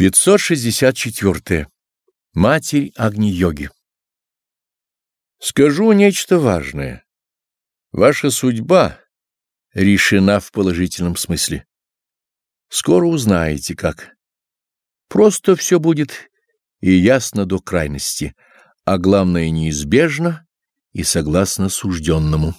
564. Матерь Агни-йоги Скажу нечто важное. Ваша судьба решена в положительном смысле. Скоро узнаете, как. Просто все будет и ясно до крайности, а главное неизбежно и согласно сужденному.